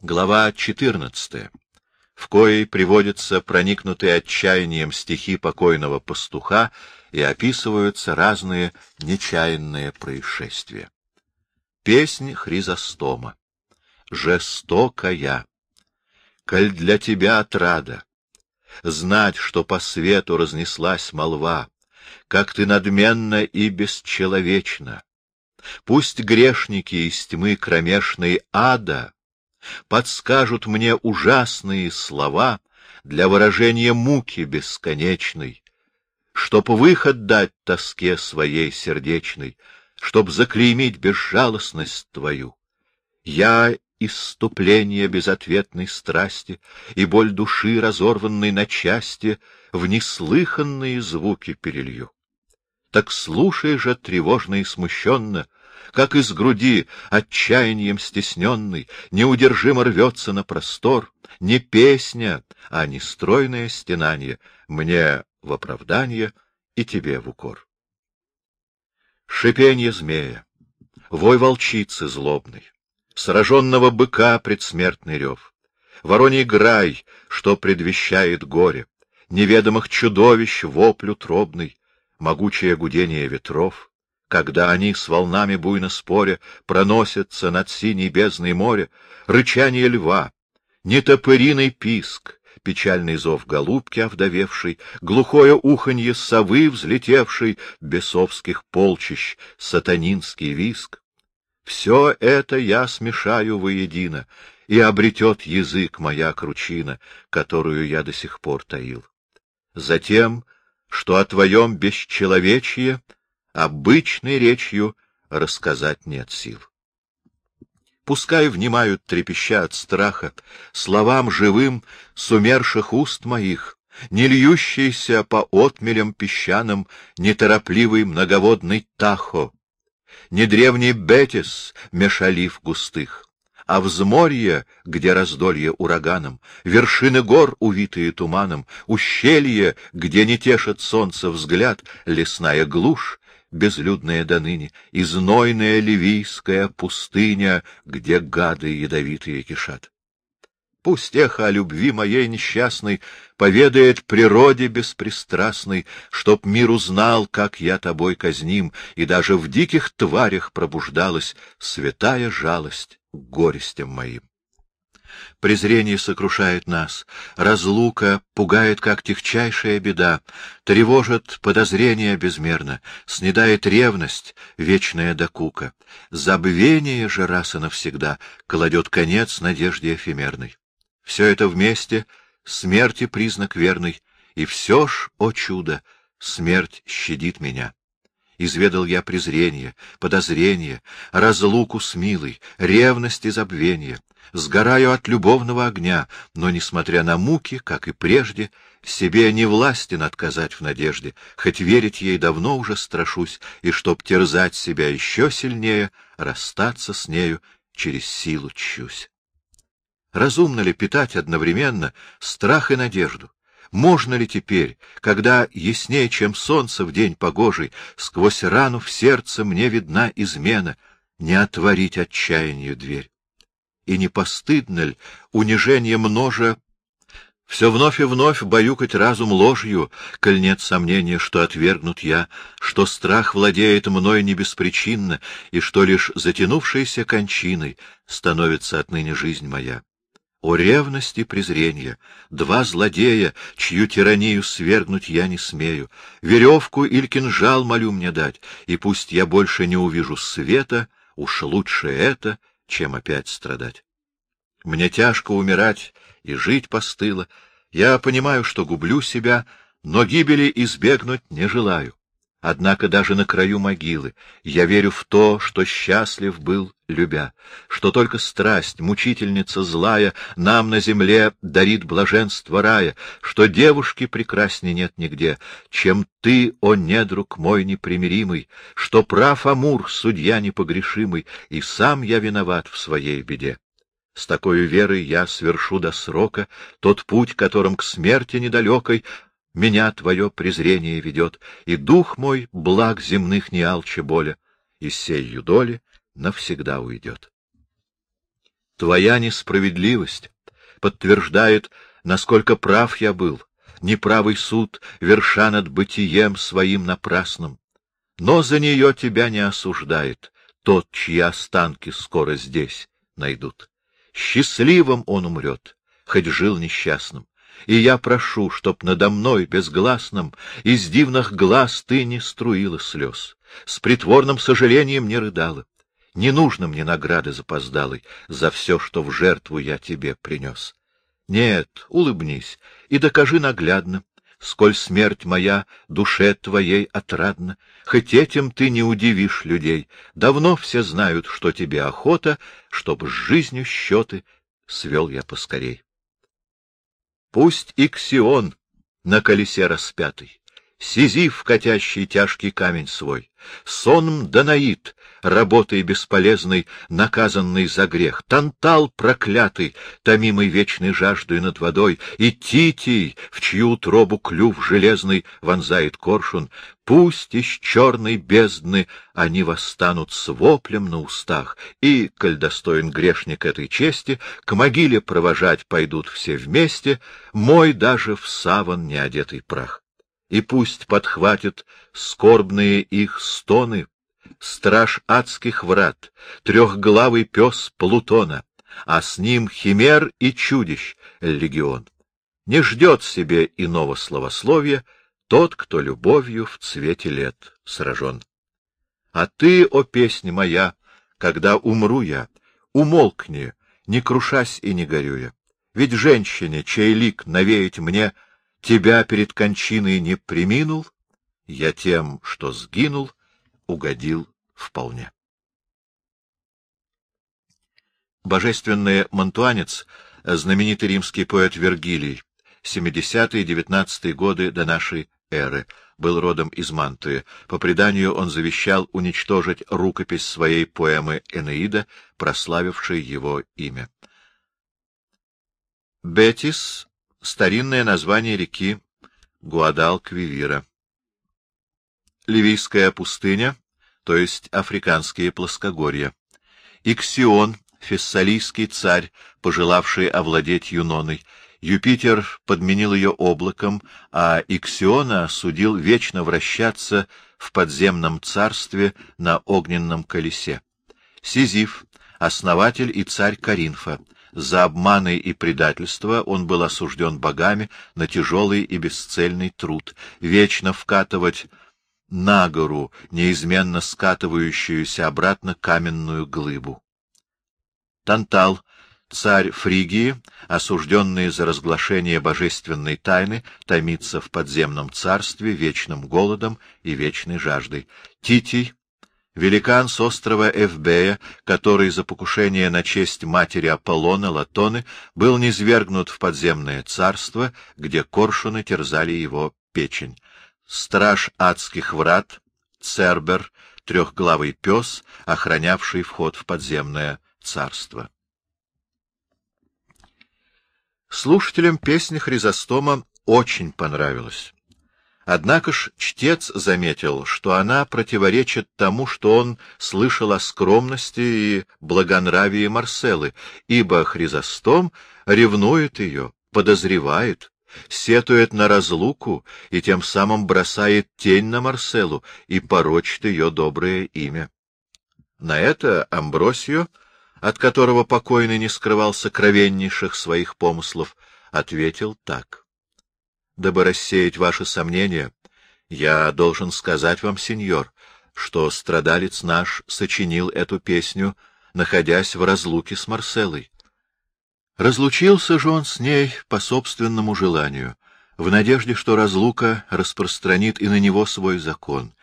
Глава 14, в коей приводятся проникнутые отчаянием стихи покойного пастуха и описываются разные нечаянные происшествия. Песнь Хризостома. Жестокая. Коль для тебя отрада, знать, что по свету разнеслась молва, как ты надменна и бесчеловечна. Пусть грешники из тьмы кромешной ада подскажут мне ужасные слова для выражения муки бесконечной, чтоб выход дать тоске своей сердечной, чтоб заклеймить безжалостность твою. Я иступление безответной страсти и боль души, разорванной на части, в неслыханные звуки перелью. Так слушай же тревожно и смущенно, как из груди, отчаянием стесненный, неудержимо рвется на простор, не песня, а нестройное стенание, мне в оправдание и тебе в укор. Шипенье змея, вой волчицы злобный, сраженного быка предсмертный рев, вороний грай, что предвещает горе, неведомых чудовищ вопль утробный, могучее гудение ветров, когда они с волнами буйно споря проносятся над синей бездной моря, рычание льва, нетопыриный писк, печальный зов голубки овдовевшей, глухое уханье совы взлетевшей, бесовских полчищ, сатанинский виск. Все это я смешаю воедино, и обретет язык моя кручина, которую я до сих пор таил. Затем, что о твоем бесчеловечье обычной речью рассказать нет сил. Пускай внимают, трепеща от страха, словам живым сумерших уст моих, не льющийся по отмелям песчаным неторопливый многоводный Тахо, не древний Бетис мешалив густых, а взморье, где раздолье ураганом, вершины гор, увитые туманом, ущелье, где не тешит солнце взгляд, лесная глушь, безлюдная до ныне, и знойная ливийская пустыня, где гады ядовитые кишат. Пусть эхо о любви моей несчастной поведает природе беспристрастной, чтоб мир узнал, как я тобой казним, и даже в диких тварях пробуждалась святая жалость горестям моим. Презрение сокрушает нас, разлука пугает, как тихчайшая беда, тревожит подозрение безмерно, снедает ревность, вечная докука. Забвение же раз и навсегда кладет конец надежде эфемерной. Все это вместе — смерти признак верный, и все ж, о чудо, смерть щадит меня. Изведал я презрение, подозрение, разлуку с милой, ревность и забвение. Сгораю от любовного огня, но, несмотря на муки, как и прежде, себе не властен отказать в надежде, хоть верить ей давно уже страшусь, и чтоб терзать себя еще сильнее, расстаться с нею через силу чусь. Разумно ли питать одновременно страх и надежду? Можно ли теперь, когда яснее, чем солнце в день погожий, сквозь рану в сердце мне видна измена, не отворить отчаянию дверь? И не постыдно ли унижение множа? Все вновь и вновь баюкать разум ложью, коль нет сомнения, что отвергнут я, что страх владеет мной не беспричинно, и что лишь затянувшейся кончиной становится отныне жизнь моя. О ревность и презрение, два злодея, чью тиранию свергнуть я не смею, веревку или кинжал молю мне дать, и пусть я больше не увижу света, уж лучше это, чем опять страдать. Мне тяжко умирать и жить постыло, я понимаю, что гублю себя, но гибели избегнуть не желаю. Однако даже на краю могилы я верю в то, что счастлив был, любя, что только страсть, мучительница злая, нам на земле дарит блаженство рая, что девушки прекрасней нет нигде, чем ты, о недруг мой непримиримый, что прав Амур, судья непогрешимый, и сам я виноват в своей беде. С такой верой я свершу до срока тот путь, которым к смерти недалекой меня твое презрение ведет, и дух мой благ земных не алче боля, и сею доли навсегда уйдет. Твоя несправедливость подтверждает, насколько прав я был, неправый суд, верша над бытием своим напрасным. Но за нее тебя не осуждает тот, чьи останки скоро здесь найдут. Счастливым он умрет, хоть жил несчастным. И я прошу, чтоб надо мной безгласным из дивных глаз ты не струила слез, с притворным сожалением не рыдала. Не нужно мне награды запоздалой за все, что в жертву я тебе принес. Нет, улыбнись и докажи наглядно, сколь смерть моя душе твоей отрадна. Хоть этим ты не удивишь людей, давно все знают, что тебе охота, чтоб с жизнью счеты свел я поскорей. Пусть Иксион на колесе распятый, Сизиф, катящий тяжкий камень свой, сонм Данаид, работой бесполезной, наказанный за грех, Тантал проклятый, томимый вечной жаждой над водой, и Титий, в чью тробу клюв железный вонзает коршун, пусть из черной бездны они восстанут с воплем на устах, и, коль достоин грешник этой чести, к могиле провожать пойдут все вместе, мой даже в саван неодетый прах и пусть подхватит скорбные их стоны страж адских врат, трехглавый пес Плутона, а с ним химер и чудищ легион. Не ждет себе иного словословия тот, кто любовью в цвете лет сражен. А ты, о песня моя, когда умру я, умолкни, не крушась и не горюя. Ведь женщине, чей лик навеять мне — Тебя перед кончиной не приминул, я тем, что сгинул, угодил вполне. Божественный Монтуанец, знаменитый римский поэт Вергилий, 70-19 годы до нашей эры, был родом из Мантуи. По преданию он завещал уничтожить рукопись своей поэмы «Энеида», прославившей его имя. Бетис старинное название реки Гуадалквивира. Ливийская пустыня, то есть африканские плоскогорья. Иксион, фессалийский царь, пожелавший овладеть Юноной. Юпитер подменил ее облаком, а Иксиона судил вечно вращаться в подземном царстве на огненном колесе. Сизиф, основатель и царь Каринфа, за обманы и предательство он был осужден богами на тяжелый и бесцельный труд, вечно вкатывать на гору, неизменно скатывающуюся обратно каменную глыбу. Тантал, царь Фригии, осужденный за разглашение божественной тайны, томится в подземном царстве вечным голодом и вечной жаждой. Титий, Великан с острова Эвбея, который за покушение на честь матери Аполлона Латоны был низвергнут в подземное царство, где коршуны терзали его печень. Страж адских врат, Цербер, трехглавый пес, охранявший вход в подземное царство. Слушателям песни Хризостома очень понравилась. Однако ж чтец заметил, что она противоречит тому, что он слышал о скромности и благонравии Марселы, ибо Хризостом ревнует ее, подозревает, сетует на разлуку и тем самым бросает тень на Марселу и порочит ее доброе имя. На это Амбросио, от которого покойный не скрывал сокровеннейших своих помыслов, ответил так дабы рассеять ваши сомнения, я должен сказать вам, сеньор, что страдалец наш сочинил эту песню, находясь в разлуке с Марселой. Разлучился же он с ней по собственному желанию, в надежде, что разлука распространит и на него свой закон.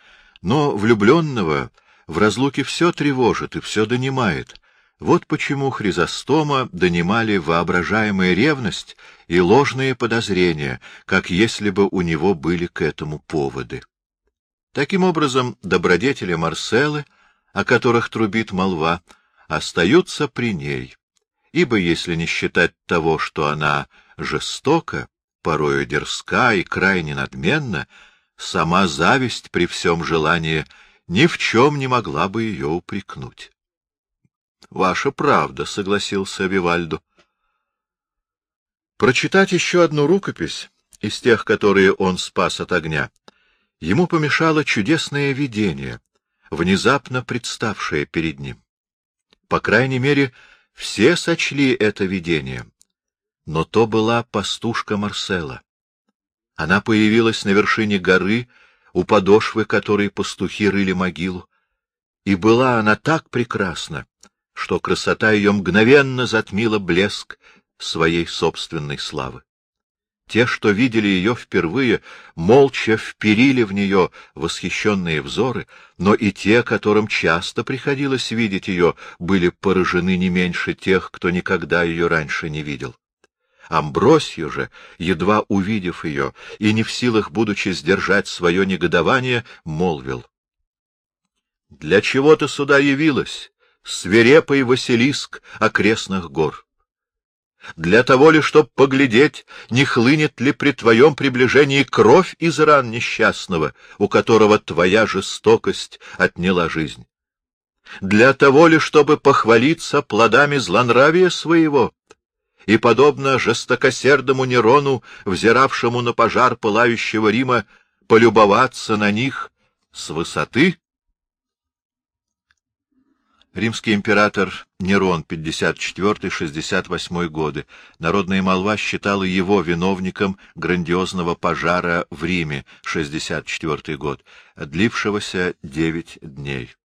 Но влюбленного в разлуке все тревожит и все донимает, вот почему Хризостома донимали воображаемая ревность и ложные подозрения, как если бы у него были к этому поводы. Таким образом, добродетели Марселы, о которых трубит молва, остаются при ней, ибо если не считать того, что она жестока, порою дерзка и крайне надменна, сама зависть при всем желании ни в чем не могла бы ее упрекнуть. — Ваша правда, — согласился Вивальдо. Прочитать еще одну рукопись из тех, которые он спас от огня, ему помешало чудесное видение, внезапно представшее перед ним. По крайней мере, все сочли это видение. Но то была пастушка Марсела. Она появилась на вершине горы, у подошвы которой пастухи рыли могилу. И была она так прекрасна, что красота ее мгновенно затмила блеск своей собственной славы. Те, что видели ее впервые, молча вперили в нее восхищенные взоры, но и те, которым часто приходилось видеть ее, были поражены не меньше тех, кто никогда ее раньше не видел. Амбросью же, едва увидев ее и не в силах, будучи сдержать свое негодование, молвил. — Для чего ты сюда явилась, свирепый Василиск окрестных гор? Для того ли, чтоб поглядеть, не хлынет ли при твоем приближении кровь из ран несчастного, у которого твоя жестокость отняла жизнь? Для того ли, чтобы похвалиться плодами злонравия своего? И, подобно жестокосердому Нерону, взиравшему на пожар пылающего Рима, полюбоваться на них с высоты? Римский император Нерон, 54-68 годы. Народная молва считала его виновником грандиозного пожара в Риме, 64 год, длившегося девять дней.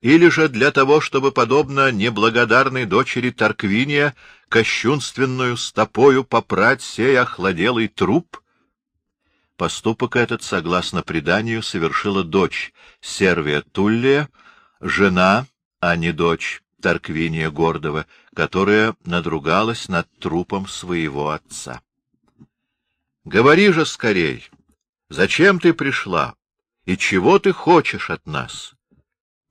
Или же для того, чтобы, подобно неблагодарной дочери Тарквиния, кощунственную стопою попрать сей охладелый труп? Поступок этот, согласно преданию, совершила дочь Сервия Туллия, жена, а не дочь Тарквиния Гордова, которая надругалась над трупом своего отца. — Говори же скорей, зачем ты пришла и чего ты хочешь от нас?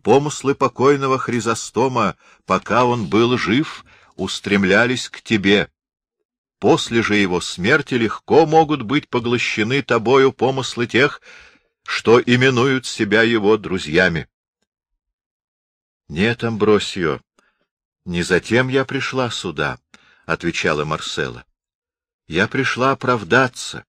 Помыслы покойного Хризостома, пока он был жив, устремлялись к тебе. После же его смерти легко могут быть поглощены тобою помыслы тех, что именуют себя его друзьями. — Нет, Амбросио, не затем я пришла сюда, — отвечала Марсела. — Я пришла оправдаться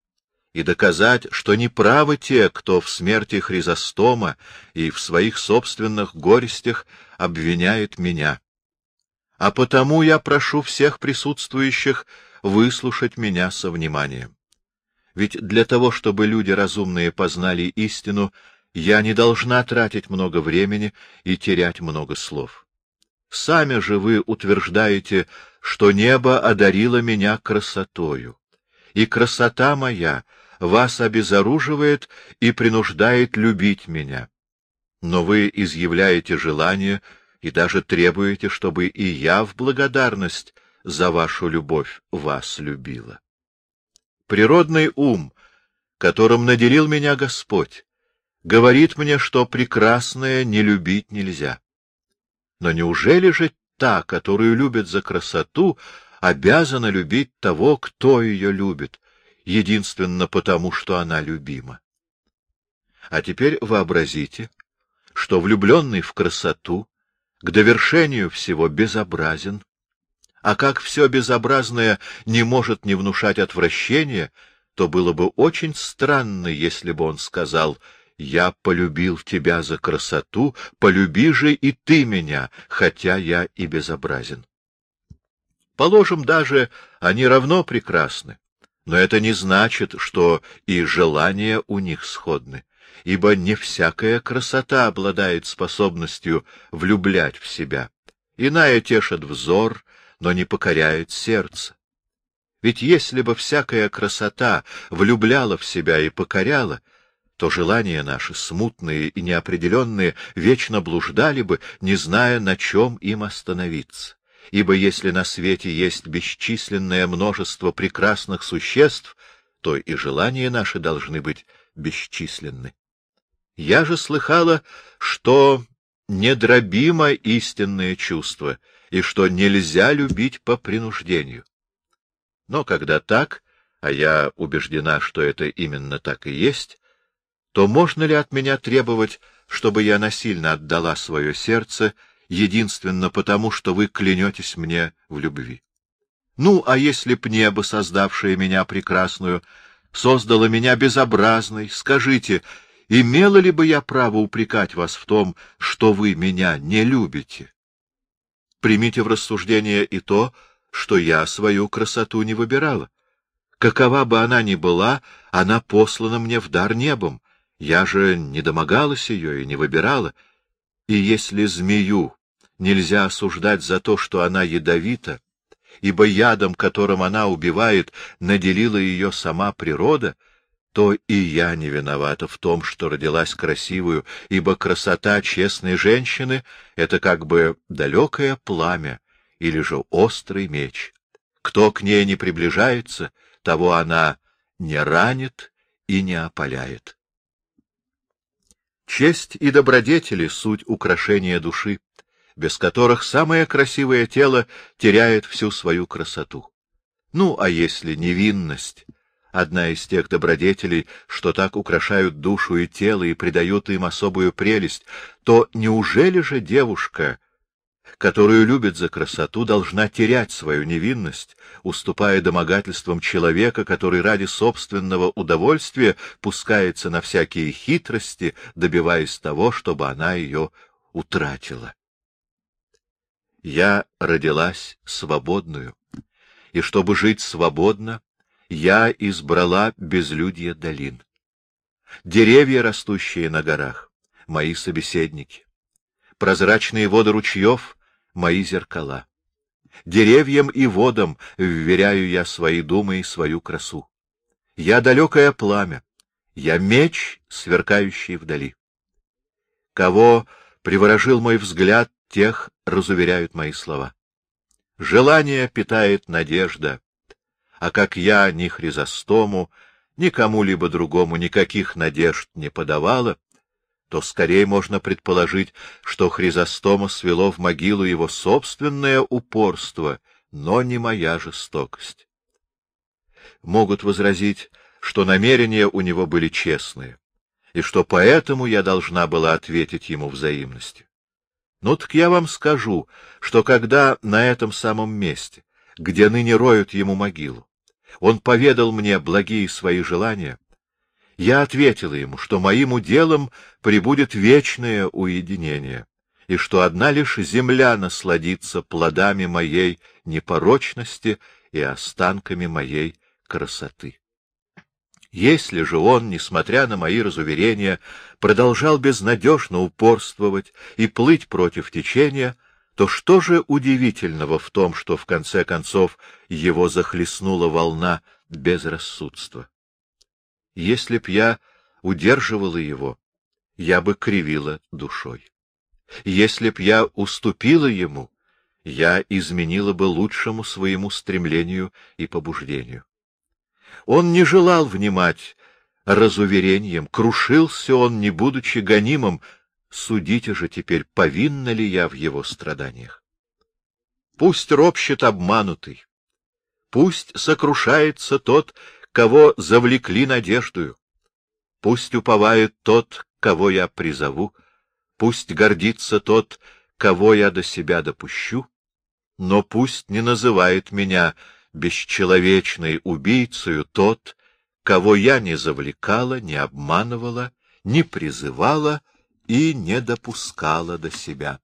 и доказать, что неправы те, кто в смерти Хризостома и в своих собственных горестях обвиняет меня. А потому я прошу всех присутствующих выслушать меня со вниманием. Ведь для того, чтобы люди разумные познали истину, я не должна тратить много времени и терять много слов. Сами же вы утверждаете, что небо одарило меня красотою, и красота моя вас обезоруживает и принуждает любить меня. Но вы изъявляете желание и даже требуете, чтобы и я в благодарность за вашу любовь вас любила. Природный ум, которым наделил меня Господь, говорит мне, что прекрасное не любить нельзя. Но неужели же та, которую любит за красоту, обязана любить того, кто ее любит, единственно потому, что она любима? А теперь вообразите, что влюбленный в красоту к довершению всего безобразен, а как все безобразное не может не внушать отвращения, то было бы очень странно, если бы он сказал — я полюбил тебя за красоту, полюби же и ты меня, хотя я и безобразен. Положим даже, они равно прекрасны, но это не значит, что и желания у них сходны, ибо не всякая красота обладает способностью влюблять в себя. Иная тешит взор, но не покоряет сердце. Ведь если бы всякая красота влюбляла в себя и покоряла, то желания наши, смутные и неопределенные, вечно блуждали бы, не зная, на чем им остановиться. Ибо если на свете есть бесчисленное множество прекрасных существ, то и желания наши должны быть бесчисленны. Я же слыхала, что недробимо истинное чувство, и что нельзя любить по принуждению. Но когда так, а я убеждена, что это именно так и есть, то можно ли от меня требовать, чтобы я насильно отдала свое сердце единственно потому, что вы клянетесь мне в любви. Ну, а если б небо, создавшее меня прекрасную, создало меня безобразной, скажите, имела ли бы я право упрекать вас в том, что вы меня не любите? Примите в рассуждение и то, что я свою красоту не выбирала. Какова бы она ни была, она послана мне в дар небом. Я же не домогалась ее и не выбирала. И если змею нельзя осуждать за то, что она ядовита, ибо ядом, которым она убивает, наделила ее сама природа, то и я не виновата в том, что родилась красивую, ибо красота честной женщины — это как бы далекое пламя или же острый меч. Кто к ней не приближается, того она не ранит и не опаляет. Честь и добродетели — суть украшения души, без которых самое красивое тело теряет всю свою красоту. Ну, а если невинность — одна из тех добродетелей, что так украшают душу и тело и придают им особую прелесть, то неужели же девушка — которую любит за красоту, должна терять свою невинность, уступая домогательствам человека, который ради собственного удовольствия пускается на всякие хитрости, добиваясь того, чтобы она ее утратила. Я родилась свободную, и чтобы жить свободно, я избрала безлюдье долин. Деревья, растущие на горах, — мои собеседники. Прозрачные воды ручьев мои зеркала. Деревьям и водам вверяю я свои думы и свою красу. Я далекое пламя, я меч, сверкающий вдали. Кого приворожил мой взгляд, тех разуверяют мои слова. Желание питает надежда, а как я ни Хризостому, ни кому-либо другому никаких надежд не подавала, то скорее можно предположить, что Хризостома свело в могилу его собственное упорство, но не моя жестокость. Могут возразить, что намерения у него были честные, и что поэтому я должна была ответить ему взаимностью. Ну так я вам скажу, что когда на этом самом месте, где ныне роют ему могилу, он поведал мне благие свои желания, я ответила ему, что моим уделом прибудет вечное уединение, и что одна лишь земля насладится плодами моей непорочности и останками моей красоты. Если же он, несмотря на мои разуверения, продолжал безнадежно упорствовать и плыть против течения, то что же удивительного в том, что в конце концов его захлестнула волна безрассудства? Если б я удерживала его, я бы кривила душой. Если б я уступила ему, я изменила бы лучшему своему стремлению и побуждению. Он не желал внимать разуверением, крушился он, не будучи гонимым, судите же теперь, повинна ли я в его страданиях. Пусть ропщет обманутый, пусть сокрушается тот, кого завлекли надеждою. Пусть уповает тот, кого я призову, пусть гордится тот, кого я до себя допущу, но пусть не называет меня бесчеловечной убийцею тот, кого я не завлекала, не обманывала, не призывала и не допускала до себя.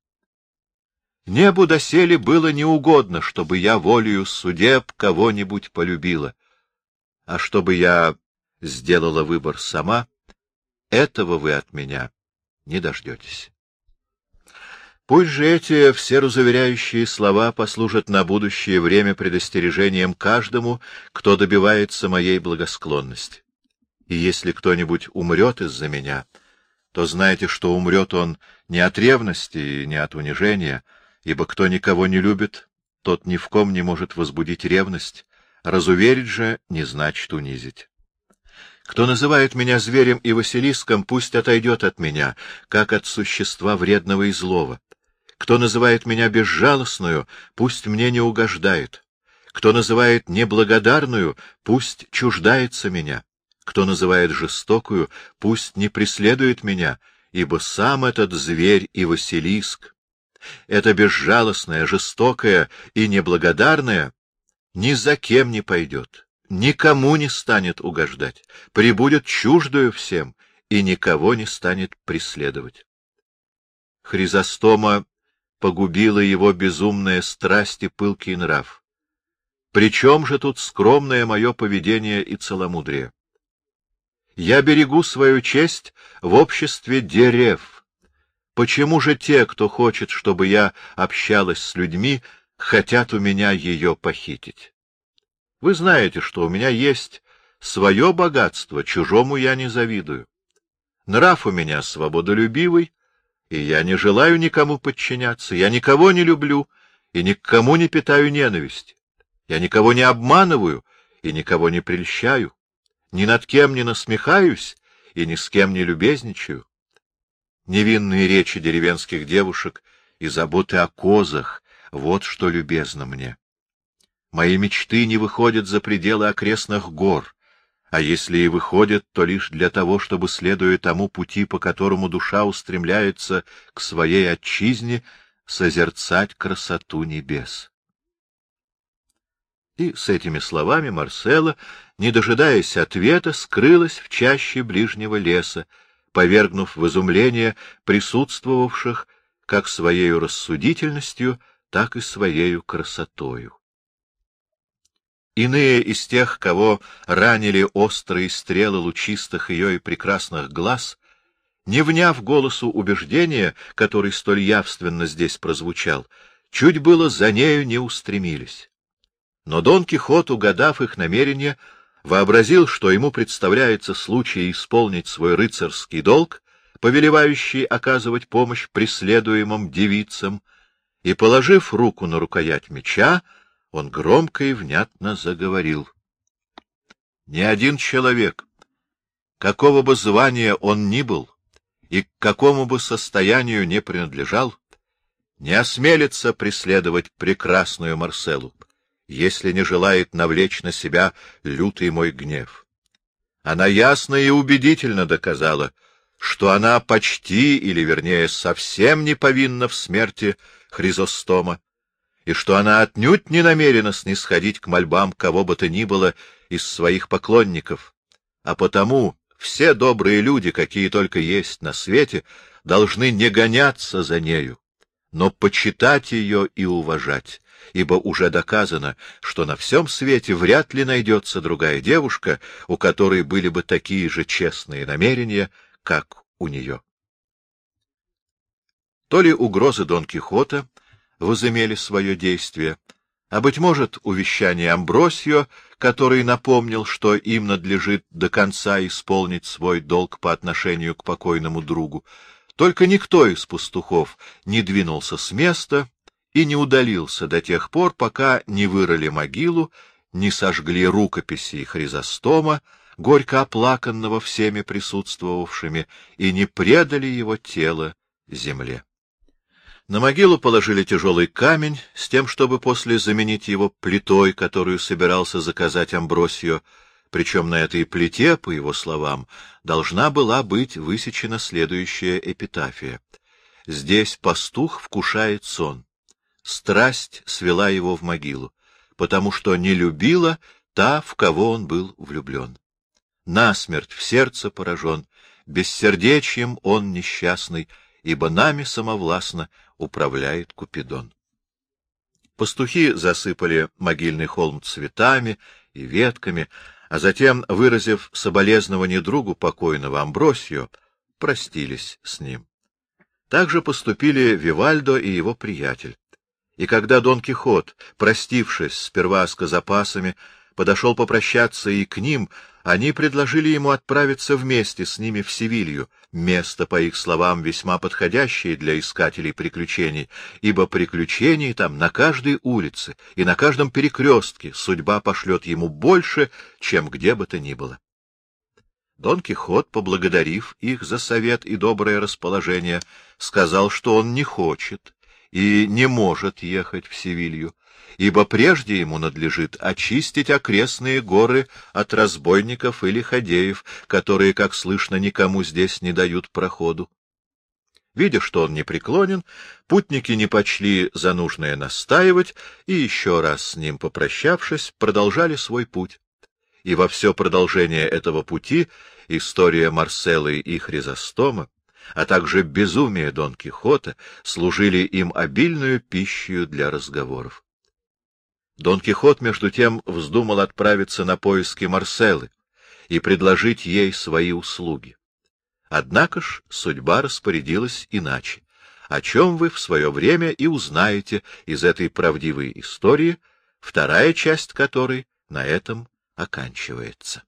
Небу доселе было неугодно, чтобы я волею судеб кого-нибудь полюбила. А чтобы я сделала выбор сама, этого вы от меня не дождетесь. Пусть же эти все разуверяющие слова послужат на будущее время предостережением каждому, кто добивается моей благосклонности. И если кто-нибудь умрет из-за меня, то знайте, что умрет он не от ревности и не от унижения, ибо кто никого не любит, тот ни в ком не может возбудить ревность, Разуверить же не значит унизить. Кто называет меня зверем и Василиском, пусть отойдет от меня, как от существа вредного и злого. Кто называет меня безжалостную, пусть мне не угождает. Кто называет неблагодарную, пусть чуждается меня. Кто называет жестокую, пусть не преследует меня, ибо сам этот зверь и Василиск, это безжалостное, жестокое и неблагодарное, ни за кем не пойдет, никому не станет угождать, прибудет чуждою всем и никого не станет преследовать. Хризостома погубила его безумная страсть и пылкий нрав. Причем же тут скромное мое поведение и целомудрие? Я берегу свою честь в обществе дерев. Почему же те, кто хочет, чтобы я общалась с людьми, хотят у меня ее похитить? Вы знаете, что у меня есть свое богатство, чужому я не завидую. Нрав у меня свободолюбивый, и я не желаю никому подчиняться, я никого не люблю и никому не питаю ненависти. Я никого не обманываю и никого не прельщаю ни над кем не насмехаюсь и ни с кем не любезничаю. Невинные речи деревенских девушек и заботы о козах — вот что любезно мне. Мои мечты не выходят за пределы окрестных гор, а если и выходят, то лишь для того, чтобы, следуя тому пути, по которому душа устремляется к своей отчизне, созерцать красоту небес. И с этими словами Марсела, не дожидаясь ответа, скрылась в чаще ближнего леса, повергнув в изумление присутствовавших как своей рассудительностью, так и своей красотою. Иные из тех, кого ранили острые стрелы лучистых ее и прекрасных глаз, не вняв голосу убеждения, который столь явственно здесь прозвучал, чуть было за нею не устремились. Но Дон Кихот, угадав их намерение, вообразил, что ему представляется случай исполнить свой рыцарский долг, повелевающий оказывать помощь преследуемым девицам, и, положив руку на рукоять меча, он громко и внятно заговорил. Ни один человек, какого бы звания он ни был и к какому бы состоянию не принадлежал, не осмелится преследовать прекрасную Марселу, если не желает навлечь на себя лютый мой гнев. Она ясно и убедительно доказала, что она почти, или, вернее, совсем не повинна в смерти Хризостома, и что она отнюдь не намерена снисходить к мольбам кого бы то ни было из своих поклонников, а потому все добрые люди, какие только есть на свете, должны не гоняться за нею, но почитать ее и уважать, ибо уже доказано, что на всем свете вряд ли найдется другая девушка, у которой были бы такие же честные намерения, как у нее. То ли угрозы Дон Кихота возымели свое действие, а, быть может, увещание Амбросио, который напомнил, что им надлежит до конца исполнить свой долг по отношению к покойному другу, только никто из пастухов не двинулся с места и не удалился до тех пор, пока не вырыли могилу, не сожгли рукописи Хризостома, горько оплаканного всеми присутствовавшими, и не предали его тело земле. На могилу положили тяжелый камень с тем, чтобы после заменить его плитой, которую собирался заказать Амбросио, причем на этой плите, по его словам, должна была быть высечена следующая эпитафия. Здесь пастух вкушает сон страсть свела его в могилу, потому что не любила та, в кого он был влюблен. Насмерть в сердце поражен, бессердечием он несчастный, ибо нами самовластно управляет Купидон. Пастухи засыпали могильный холм цветами и ветками, а затем, выразив соболезнование другу покойного Амбросио, простились с ним. Так же поступили Вивальдо и его приятель. И когда Дон Кихот, простившись сперва с казапасами, подошел попрощаться и к ним, они предложили ему отправиться вместе с ними в Севилью, место, по их словам, весьма подходящее для искателей приключений, ибо приключений там на каждой улице и на каждом перекрестке судьба пошлет ему больше, чем где бы то ни было. Дон Кихот, поблагодарив их за совет и доброе расположение, сказал, что он не хочет и не может ехать в Севилью, ибо прежде ему надлежит очистить окрестные горы от разбойников или ходеев, которые, как слышно, никому здесь не дают проходу. Видя, что он непреклонен, путники не почли за нужное настаивать и, еще раз с ним попрощавшись, продолжали свой путь. И во все продолжение этого пути история Марселы и Хризостома, а также безумие Дон Кихота служили им обильную пищей для разговоров. Дон Кихот, между тем, вздумал отправиться на поиски Марселы и предложить ей свои услуги. Однако ж судьба распорядилась иначе, о чем вы в свое время и узнаете из этой правдивой истории, вторая часть которой на этом оканчивается.